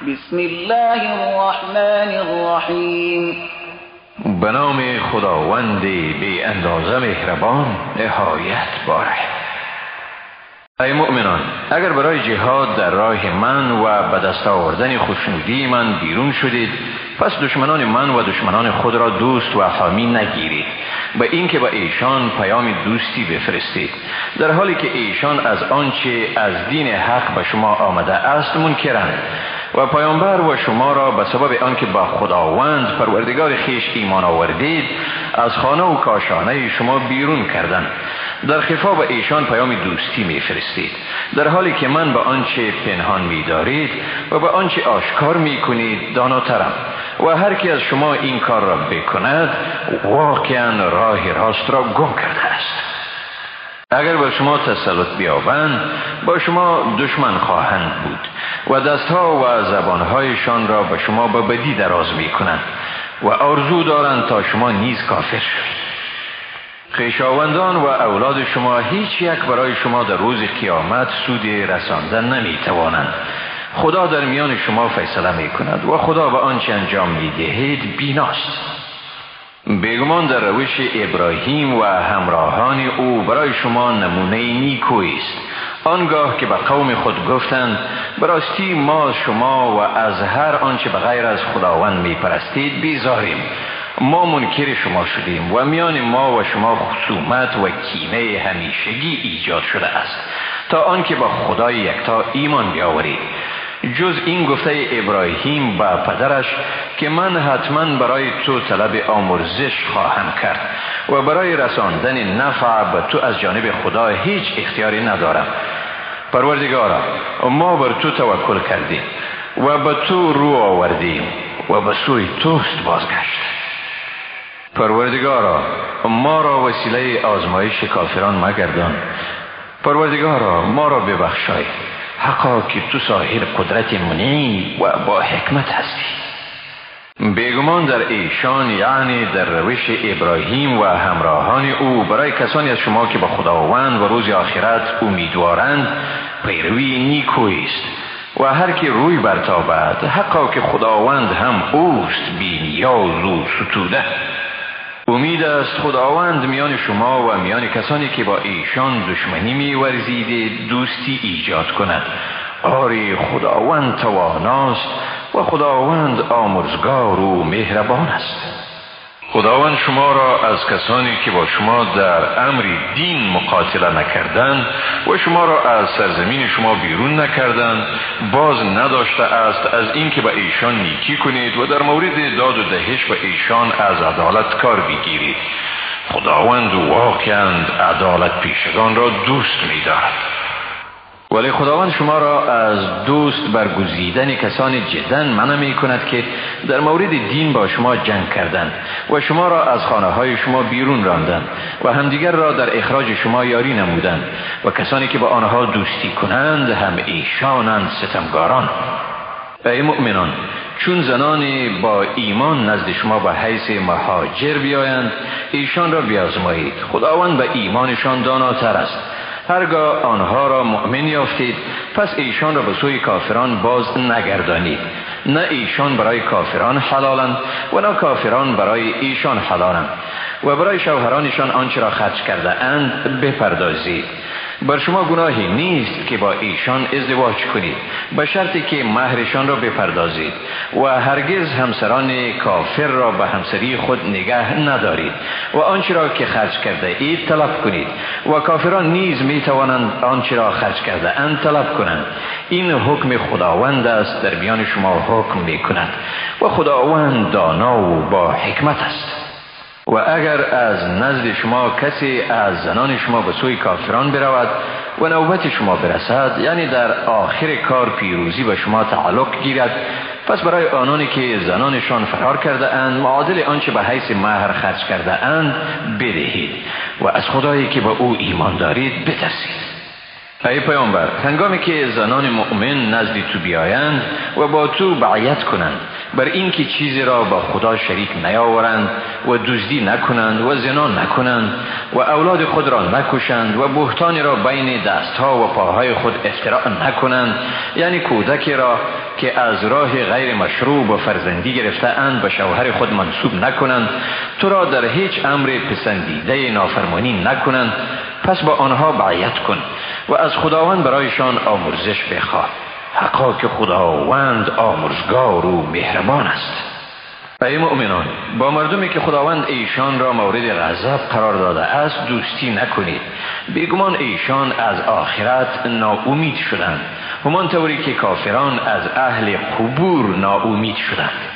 بسم الله الرحمن الرحیم به نام خداوند بی اندازه مهربان نهایت باره. ای مؤمنان اگر برای جهاد در راه من و به دست آوردن خوشنودی من بیرون شدید پس دشمنان من و دشمنان خود را دوست و حامی نگیرید. به اینکه به ایشان پیام دوستی بفرستید. در حالی که ایشان از آنچه از دین حق به شما آمده است منکرند. و پیامبر و شما را به سبب آنکه با خداوند پروردگار خیش ایمان آوردید از خانه و کاشانه شما بیرون کردند. در خفا به ایشان پیام دوستی میفرستید. در حالی که من به آنچه پنهان میدارید و به آنچه آشکار می‌کنید داناترم و هر کی از شما این کار را بکند واقعا راه راست را گم کرده است. اگر به شما تسلط بیابند با شما دشمن خواهند بود و دستها و زبانهایشان را به شما به بدی دراز می کنند و آرزو دارند تا شما نیز کافر شوید. خیشاوندان و اولاد شما هیچ یک برای شما در روز قیامت سود رساندن نمی توانند خدا در میان شما فیصله می کند و خدا به آنچه انجام می دهید بیناست. بیگمان در روش ابراهیم و همراهان او برای شما نمونه نیکوی است. آنگاه که به قوم خود گفتند براستی ما شما و از هر آنچه به غیر از خداوند می پرستید بیزاریم. ما منکر شما شدیم و میان ما و شما خصومت و کینه همیشگی ایجاد شده است. تا آنکه با خدای یکتا ایمان بیاورید. جز این گفته ابراهیم با پدرش که من حتما برای تو طلب آمرزش خواهم کرد و برای رساندن نفع به تو از جانب خدا هیچ اختیاری ندارم. پروردگارا ما بر تو توکل کردیم و به تو رو آوردیم و به سوی توست بازگشت. پروردگارا ما را وسیله آزمایش کافران مگردان. پروردگارا ما را ببخشای. حقا که تو صاحب قدرت منی و با حکمت هستی. بیگمان در ایشان یعنی در روش ابراهیم و همراهان او برای کسانی از شما که به خداوند و روز آخرت امیدوارند پیروی نیکوی است. و هر که روی برتابد حقا که خداوند هم اوست بی نیاز و ستوده. امید است خداوند میان شما و میان کسانی که با ایشان دشمنی می ورزید دوستی ایجاد کند. آری خداوند تواناست و خداوند آمرزگار و مهربان است. خداوند شما را از کسانی که با شما در امر دین مقاتله نکردند و شما را از سرزمین شما بیرون نکردند باز نداشته است از اینکه به ایشان نیکی کنید و در مورد داد و دهش به ایشان از عدالت کار بگیرید. خداوند واقعا عدالت پیشگان را دوست می ولی خداوند شما را از دوست برگزیدن کسان جدا منع می کند که در مورد دین با شما جنگ کردند و شما را از خانه های شما بیرون راندند و همدیگر را در اخراج شما یاری نمودند و کسانی که با آنها دوستی کنند هم ایشانند ستمگاران ای مؤمنان چون زنان با ایمان نزد شما به حیث مهاجر بیایند ایشان را بیازمایید. خداوند به ایمانشان داناتر است. هرگاه آنها را مؤمن یافتید پس ایشان را به سوی کافران باز نگردانید. نه ایشان برای کافران حلالند و نه کافران برای ایشان حلالند. و برای شوهرانشان آنچه را خرج کرده اند بپردازید. بر شما گناهی نیست که با ایشان ازدواج کنید. به شرطی که مهرشان را بپردازید و هرگز همسران کافر را به همسری خود نگه ندارید و آنچه را که خرج کرده اید طلب کنید و کافران نیز می توانند آنچه را خرج کرده اند طلب کنند. این حکم خداوند است در میان شما حکم می کند و خداوند دانا و با حکمت است. و اگر از نزد شما کسی از زنان شما به سوی کافران برود و نوبت شما برسد یعنی در آخر کار پیروزی به شما تعلق گیرد. پس برای آنانی که زنانشان فرار کرده اند معادل آنچه به حیث مهر خرج کرده اند بدهید و از خدایی که به او ایمان دارید بترسید. ای پیامبر هنگامی که زنان مؤمن نزد تو بیایند و با تو بعیت کنند بر اینکه چیزی را با خدا شریک نیاورند و دزدی نکنند و زنا نکنند و اولاد خود را نکشند و بهتانی را بین دستها و پاهای خود افتراء نکنند یعنی کودکی را که از راه غیر مشروع و فرزندی گرفته اند به شوهر خود منصوب نکنند تو را در هیچ امر پسندیده نافرمانی نکنند. پس با آنها بعیت کن و از خداوند برایشان آمرزش بخواه. حقا که خداوند آمرزگار و مهربان است. ای مؤمنان با مردمی که خداوند ایشان را مورد غضب قرار داده است دوستی نکنید. بیگمان ایشان از آخرت ناامید شدند. همان طوری که کافران از اهل قبور ناامید شدند.